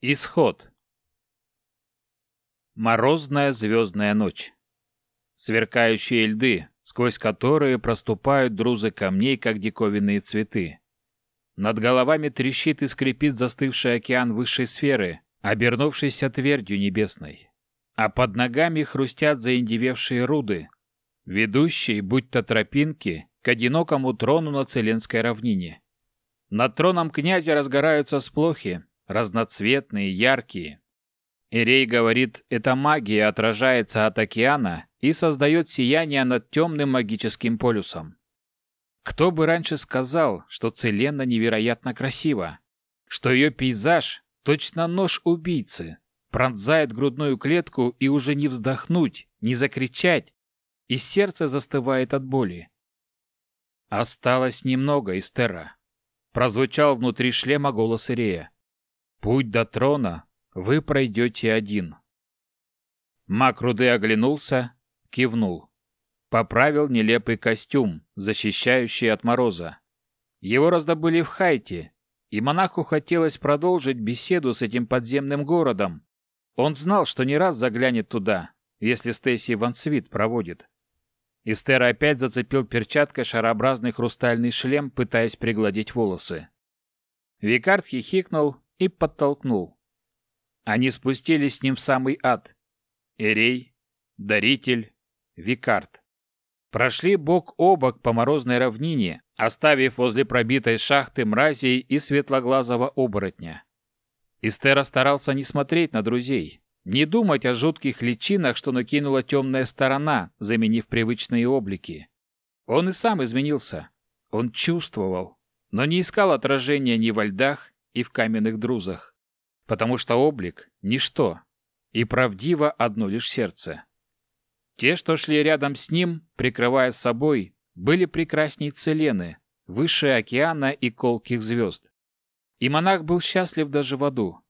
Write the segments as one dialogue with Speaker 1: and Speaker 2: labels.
Speaker 1: Исход. Морозная звездная ночь. Сверкающие льды, сквозь которые проступают друзы камней, как диковинные цветы. Над головами трещит и скрипит застывший океан высшей сферы, обернувшийся твердью небесной. А под ногами хрустят заиндевевшие руды, ведущие, будь то тропинки, к одинокому трону на Целенской равнине. Над троном князя разгораются сплохи, разноцветные, яркие. Ирей говорит, эта магия отражается от океана и создает сияние над темным магическим полюсом. Кто бы раньше сказал, что Целена невероятно красива, что ее пейзаж точно нож убийцы, пронзает грудную клетку и уже не вздохнуть, не закричать, и сердце застывает от боли. Осталось немного, Эстера. Прозвучал внутри шлема голос Ирея. Путь до трона вы пройдете один. Мак Руды оглянулся, кивнул. Поправил нелепый костюм, защищающий от мороза. Его раздобыли в Хайте, и монаху хотелось продолжить беседу с этим подземным городом. Он знал, что не раз заглянет туда, если Стейси Вансвит проводит. Истер опять зацепил перчаткой шарообразный хрустальный шлем, пытаясь пригладить волосы. Викард хихикнул и подтолкнул. Они спустились с ним в самый ад. Эрей, Даритель, Викард. Прошли бок о бок по морозной равнине, оставив возле пробитой шахты мразей и светлоглазого оборотня. Истера старался не смотреть на друзей, не думать о жутких личинах, что накинула темная сторона, заменив привычные облики. Он и сам изменился. Он чувствовал, но не искал отражения ни во льдах, и в каменных друзах, потому что облик — ничто, и правдиво одно лишь сердце. Те, что шли рядом с ним, прикрывая собой, были прекрасней Целены, выше океана и колких звезд. И монах был счастлив даже в аду.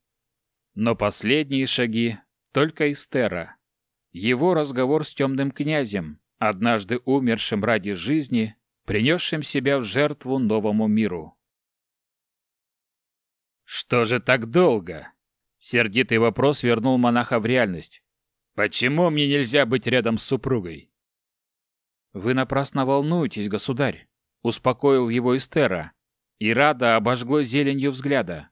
Speaker 1: Но последние шаги только Истера. Его разговор с темным князем, однажды умершим ради жизни, принесшим себя в жертву новому миру. «Что же так долго?» Сердитый вопрос вернул монаха в реальность. «Почему мне нельзя быть рядом с супругой?» «Вы напрасно волнуетесь, государь», — успокоил его Эстера, и Рада обожгло зеленью взгляда.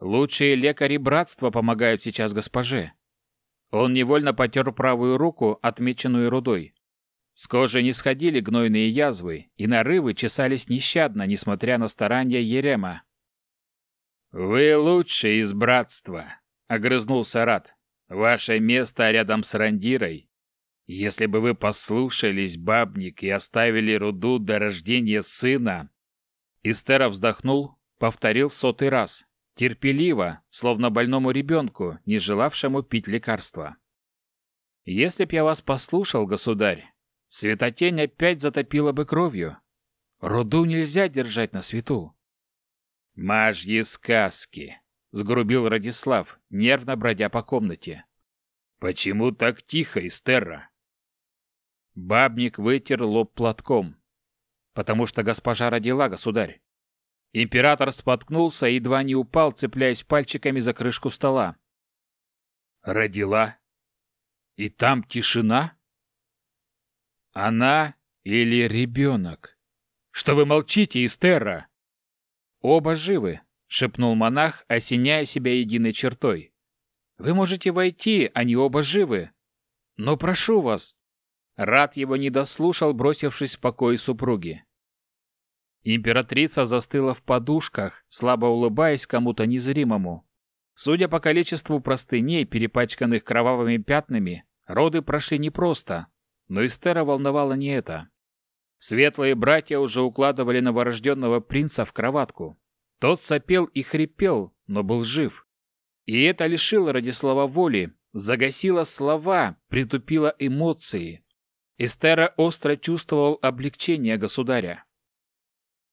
Speaker 1: «Лучшие лекари братства помогают сейчас госпоже». Он невольно потер правую руку, отмеченную рудой. С кожи не сходили гнойные язвы, и нарывы чесались нещадно, несмотря на старания Ерема. «Вы лучшие из братства», — огрызнулся Рат. «Ваше место рядом с Рандирой. Если бы вы послушались, бабник, и оставили руду до рождения сына...» Истера вздохнул, повторил в сотый раз, терпеливо, словно больному ребенку, не желавшему пить лекарства. «Если б я вас послушал, государь, светотень опять затопила бы кровью. Руду нельзя держать на свету. «Мажьи сказки!» — сгрубил Радислав, нервно бродя по комнате. «Почему так тихо, Эстерра?» Бабник вытер лоб платком. «Потому что госпожа родила, государь». Император споткнулся и едва не упал, цепляясь пальчиками за крышку стола. «Родила? И там тишина?» «Она или ребенок?» «Что вы молчите, Эстерра?» «Оба живы», — шепнул монах, осеняя себя единой чертой. «Вы можете войти, они оба живы. Но прошу вас». Рад его не дослушал, бросившись в покой супруги. Императрица застыла в подушках, слабо улыбаясь кому-то незримому. Судя по количеству простыней, перепачканных кровавыми пятнами, роды прошли непросто, но Эстера волновала не это. Светлые братья уже укладывали новорожденного принца в кроватку. Тот сопел и хрипел, но был жив. И это лишило Радислава воли, загасило слова, притупило эмоции. Эстера остро чувствовал облегчение государя.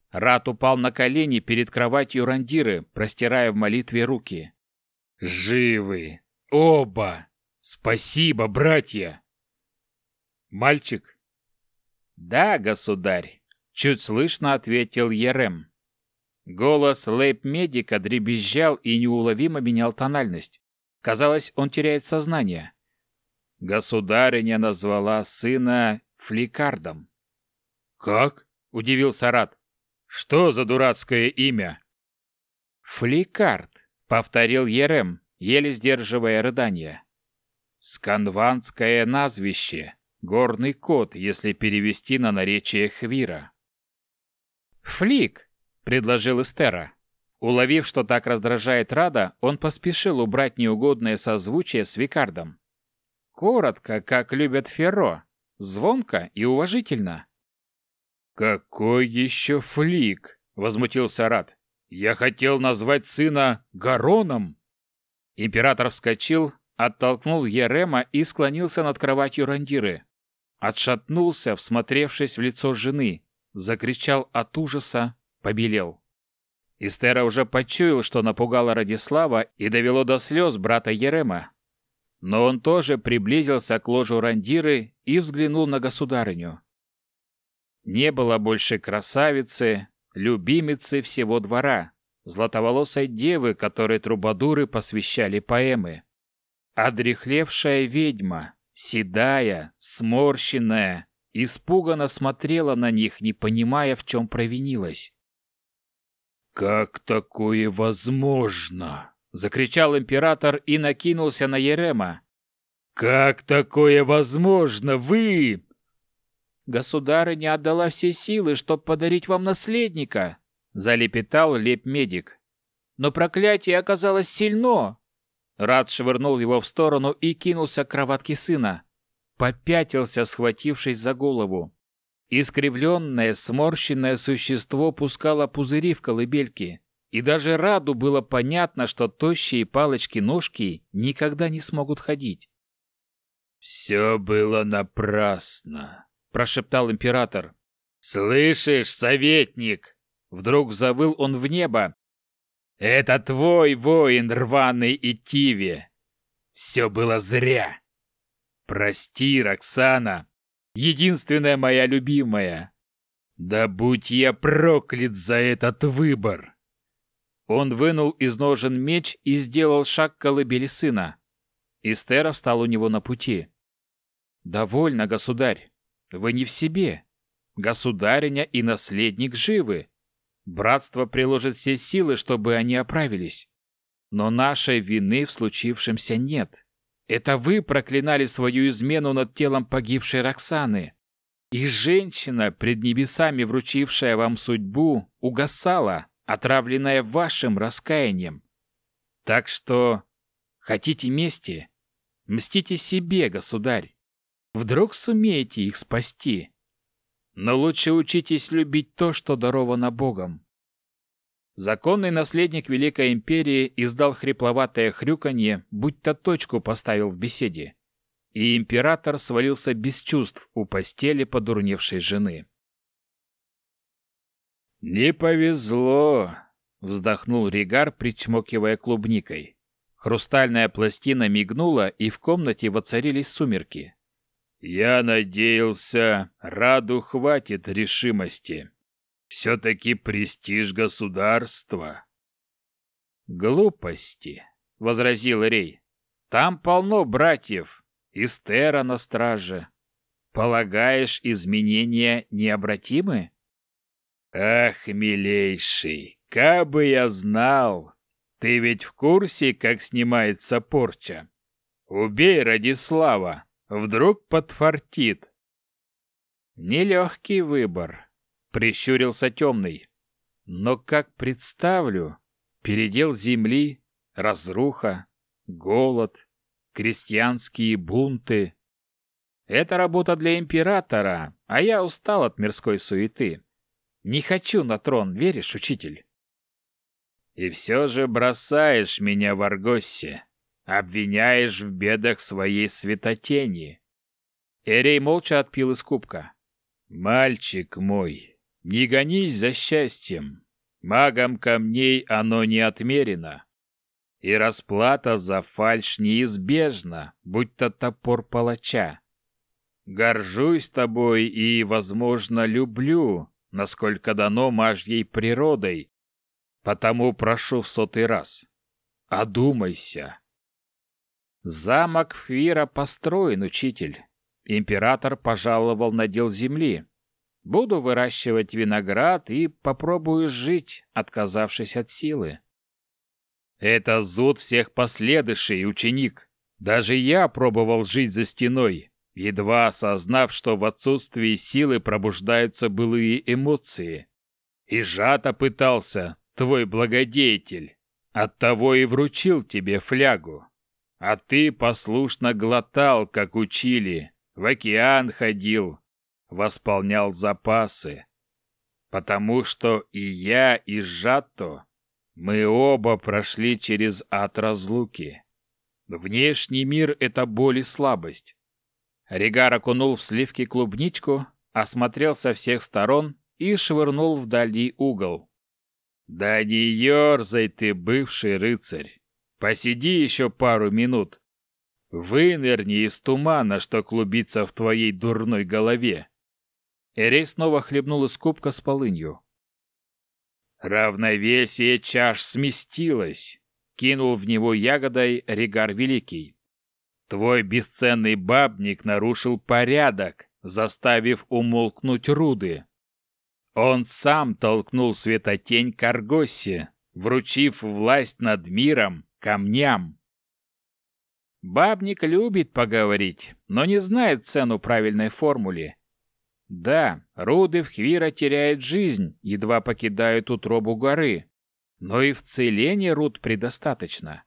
Speaker 1: Рат упал на колени перед кроватью Рандиры, простирая в молитве руки. «Живы! Оба! Спасибо, братья!» «Мальчик?» «Да, государь», — чуть слышно ответил Ерем. Голос лейб-медика дребезжал и неуловимо менял тональность. Казалось, он теряет сознание. Государыня назвала сына Фликардом. «Как?» — удивился Рад. «Что за дурацкое имя?» «Фликард», — повторил Ерем, еле сдерживая рыдание. «Сканванское назвище, горный кот, если перевести на наречие Хвира». «Флик», — предложил Эстера. Уловив, что так раздражает Рада, он поспешил убрать неугодное созвучие с Викардом. Коротко, как любят Ферро, звонко и уважительно. «Какой еще флик?» — возмутился Рад. «Я хотел назвать сына Гароном!» Император вскочил, оттолкнул Ерема и склонился над кроватью Рандиры. Отшатнулся, всмотревшись в лицо жены, закричал от ужаса, побелел. Истера уже почуял, что напугало Радислава и довело до слез брата Ерема. Но он тоже приблизился к ложу Рандиры и взглянул на государыню. Не было больше красавицы, любимицы всего двора, златоволосой девы, которой трубадуры посвящали поэмы. Одрехлевшая ведьма, седая, сморщенная, испуганно смотрела на них, не понимая, в чем провинилась. «Как такое возможно?» — закричал император и накинулся на Ерема. «Как такое возможно? Вы...» «Государыня отдала все силы, чтобы подарить вам наследника», — залепетал леп-медик. «Но проклятие оказалось сильно!» Рад швырнул его в сторону и кинулся к кроватке сына. Попятился, схватившись за голову. Искривленное, сморщенное существо пускало пузыри в колыбельки, и даже Раду было понятно, что тощие палочки-ножки никогда не смогут ходить. «Все было напрасно», — прошептал император. «Слышишь, советник?» Вдруг завыл он в небо. «Это твой воин, рваный и Тиве! Все было зря! Прости, Роксана, единственная моя любимая. Да будь я проклят за этот выбор!» Он вынул из ножен меч и сделал шаг к колыбели сына. Истера встал у него на пути. «Довольно, государь. Вы не в себе. Государиня и наследник живы. Братство приложит все силы, чтобы они оправились. Но нашей вины в случившемся нет. Это вы проклинали свою измену над телом погибшей Роксаны. И женщина, пред небесами вручившая вам судьбу, угасала, отравленная вашим раскаянием. Так что хотите мести? Мстите себе, государь. Вдруг сумеете их спасти. Но лучше учитесь любить то, что даровано Богом. Законный наследник Великой Империи издал хрипловатое хрюканье, будто точку поставил в беседе. И император свалился без чувств у постели подурневшей жены. «Не повезло!» — вздохнул Ригар, причмокивая клубникой. Хрустальная пластина мигнула, и в комнате воцарились сумерки. «Я надеялся, Раду хватит решимости. Все-таки престиж государства». «Глупости», — возразил Рей. «Там полно братьев, Истера на страже. Полагаешь, изменения необратимы?» «Ах, милейший, кабы я знал! Ты ведь в курсе, как снимается порча? Убей Радислава, вдруг подфартит!» «Нелегкий выбор», — прищурился темный. «Но как представлю, передел земли, разруха, голод, крестьянские бунты. Это работа для императора, а я устал от мирской суеты. Не хочу на трон, веришь, учитель? И все же бросаешь меня в Аргоссе, обвиняешь в бедах своей светотени. Эрей молча отпил из кубка. Мальчик мой, не гонись за счастьем. Магам камней оно не отмерено. И расплата за фальшь неизбежна, будь то топор палача. Горжусь тобой и, возможно, люблю, насколько дано мажьей природой. Потому прошу в сотый раз. Одумайся. Замок Фвира построен, учитель. Император пожаловал на дел земли. Буду выращивать виноград и попробую жить, отказавшись от силы. Это зуд всех последующий, ученик. Даже я пробовал жить за стеной, едва осознав, что в отсутствии силы пробуждаются былые эмоции. И жато пытался, твой благодетель. Оттого и вручил тебе флягу. А ты послушно глотал, как учили, в океан ходил, восполнял запасы. Потому что и я, и Жато, мы оба прошли через ад разлуки. Внешний мир — это боль и слабость. Ригар окунул в сливки клубничку, осмотрел со всех сторон и швырнул вдали угол. «Да не ерзай ты, бывший рыцарь! Посиди еще пару минут. Вынырни из тумана, что клубится в твоей дурной голове!» Эрей снова хлебнул из кубка с полынью. «Равновесие чаш сместилось!» — кинул в него ягодой Ригар Великий. «Твой бесценный бабник нарушил порядок, заставив умолкнуть руды. Он сам толкнул светотень к Аргосе, вручив власть над миром камням. Бабник любит поговорить, но не знает цену правильной формуле. Да, руды в Хвира теряют жизнь, едва покидают утробу горы, но и в целении руд предостаточно.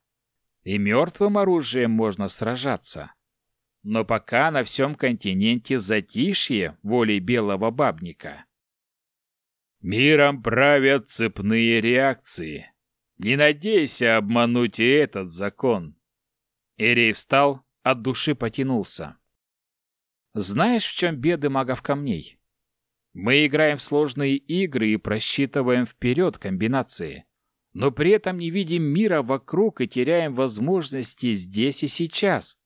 Speaker 1: И мертвым оружием можно сражаться. Но пока на всем континенте затишье волей белого бабника. Миром правят цепные реакции. Не надейся обмануть и этот закон. Эрей встал, от души потянулся. Знаешь, в чем беды магов камней? Мы играем в сложные игры и просчитываем вперед комбинации, но при этом не видим мира вокруг и теряем возможности здесь и сейчас.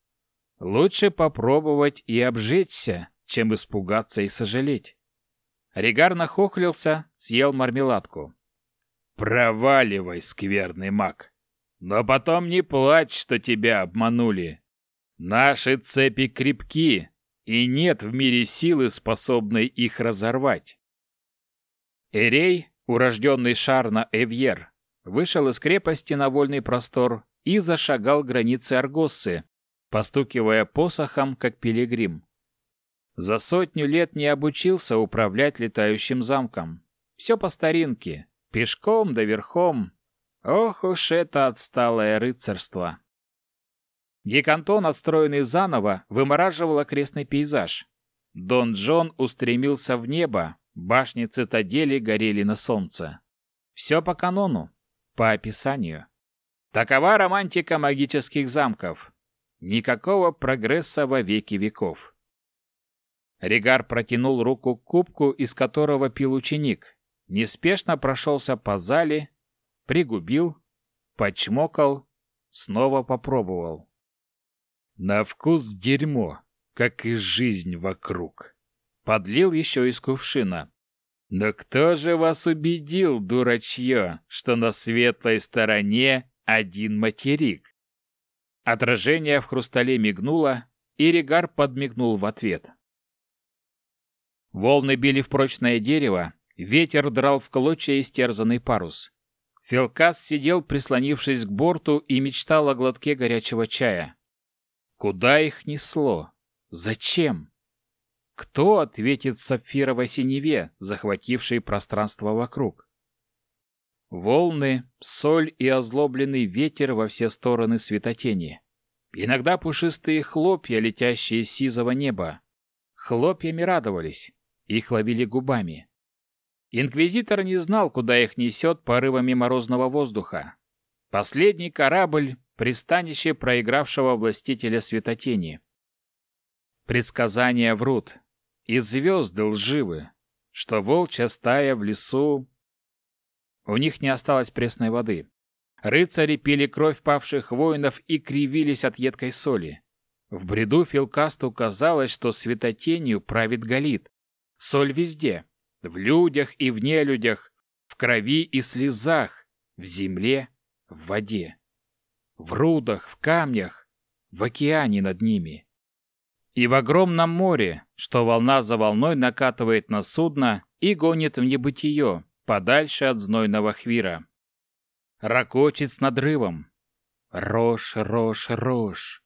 Speaker 1: Лучше попробовать и обжечься, чем испугаться и сожалеть. Ригар нахохлился, съел мармеладку. «Проваливай, скверный маг! Но потом не плачь, что тебя обманули. Наши цепи крепки, и нет в мире силы, способной их разорвать». Эрей, урожденный Шарна Эвьер, вышел из крепости на вольный простор и зашагал границы Аргоссы, постукивая посохом, как пилигрим. За сотню лет не обучился управлять летающим замком. Все по старинке, пешком да верхом. Ох уж это отсталое рыцарство. Гекантон, отстроенный заново, вымораживал окрестный пейзаж. Дон Джон устремился в небо, башни цитадели горели на солнце. Все по канону, по описанию. Такова романтика магических замков. Никакого прогресса во веки веков. Ригар протянул руку к кубку, из которого пил ученик. Неспешно прошелся по зале, пригубил, почмокал, снова попробовал. На вкус дерьмо, как и жизнь вокруг. Подлил еще из кувшина. Но кто же вас убедил, дурачье, что на светлой стороне один материк? Отражение в хрустале мигнуло, и Ригар подмигнул в ответ. Волны били в прочное дерево, ветер драл в клочья истерзанный парус. Фелкас сидел, прислонившись к борту, и мечтал о глотке горячего чая. Куда их несло? Зачем? Кто ответит в сапфировой синеве, захватившей пространство вокруг? Волны, соль и озлобленный ветер во все стороны светотени. Иногда пушистые хлопья, летящие с сизого неба. Хлопьями радовались. Их ловили губами. Инквизитор не знал, куда их несет порывами морозного воздуха. Последний корабль — пристанище проигравшего властителя светотени. Предсказания врут, и звезды лживы, что волчья стая в лесу... У них не осталось пресной воды. Рыцари пили кровь павших воинов и кривились от едкой соли. В бреду Филкасту казалось, что светотенью правит Галит. Соль везде. В людях и в нелюдях, в крови и слезах, в земле, в воде. В рудах, в камнях, в океане над ними. И в огромном море, что волна за волной накатывает на судно и гонит в небытие, подальше от знойного хвира. Ракочет с надрывом. Рожь, рожь, рожь.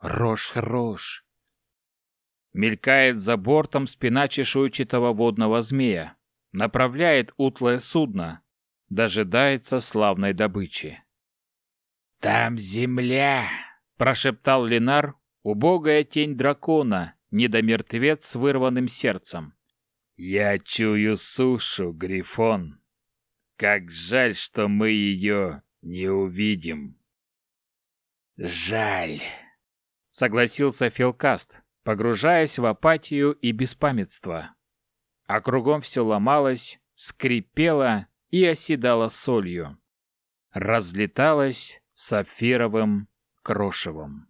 Speaker 1: Рожь, рожь. Мелькает за бортом спина чешуйчатого водного змея. Направляет утлое судно. Дожидается славной добычи. «Там земля!» – прошептал Ленар, убогая тень дракона, недомертвец с вырванным сердцем. «Я чую сушу, Грифон. Как жаль, что мы ее не увидим». «Жаль», — согласился Филкаст, погружаясь в апатию и беспамятство. А кругом все ломалось, скрипело и оседало солью. Разлеталось сапфировым крошевом.